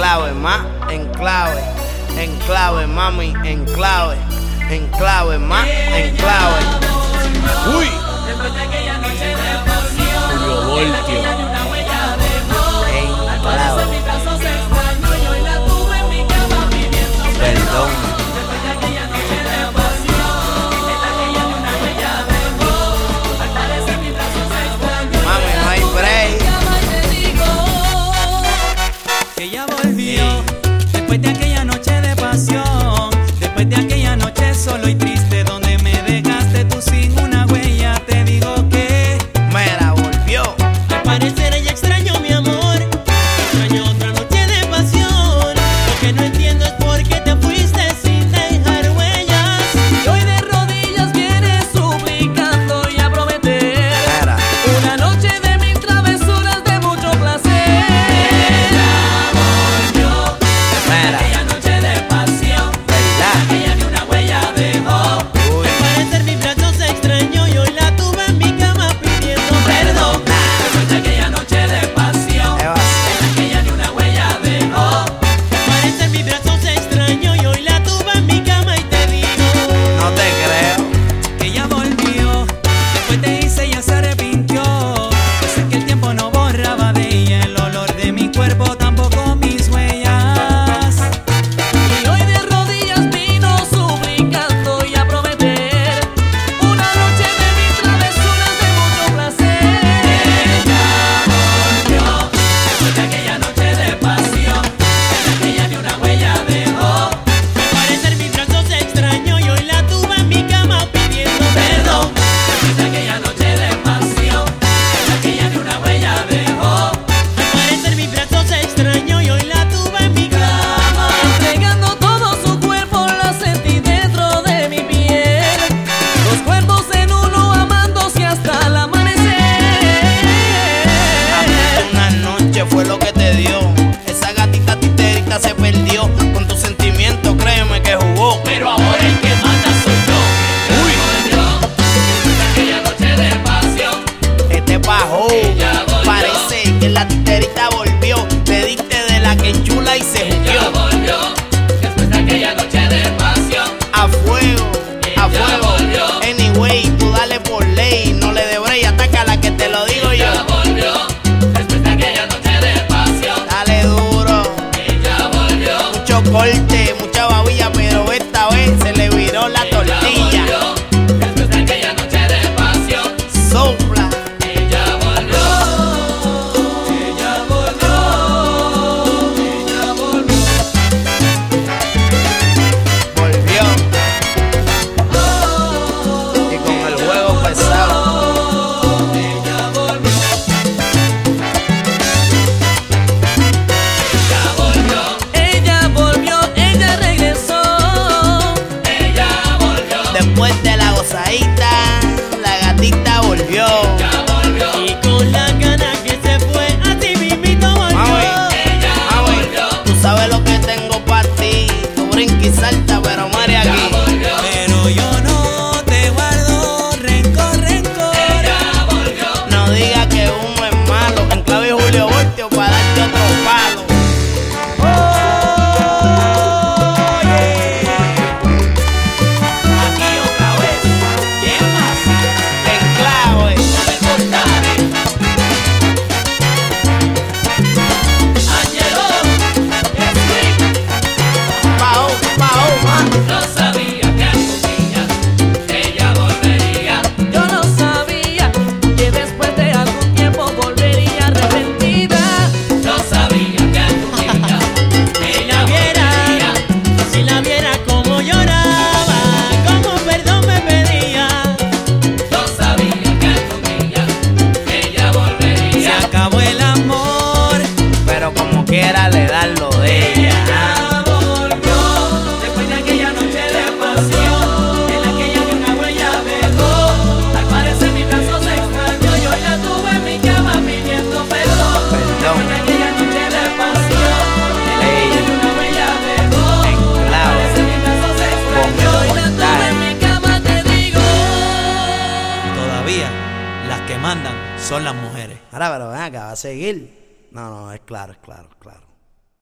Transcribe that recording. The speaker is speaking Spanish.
clave, ma, en clave, en clave, mami, en clave, en clave. Tá e ser mandan son las mujeres. Ahora, pero ven acá, va a seguir. No, no, es claro, es claro, es claro.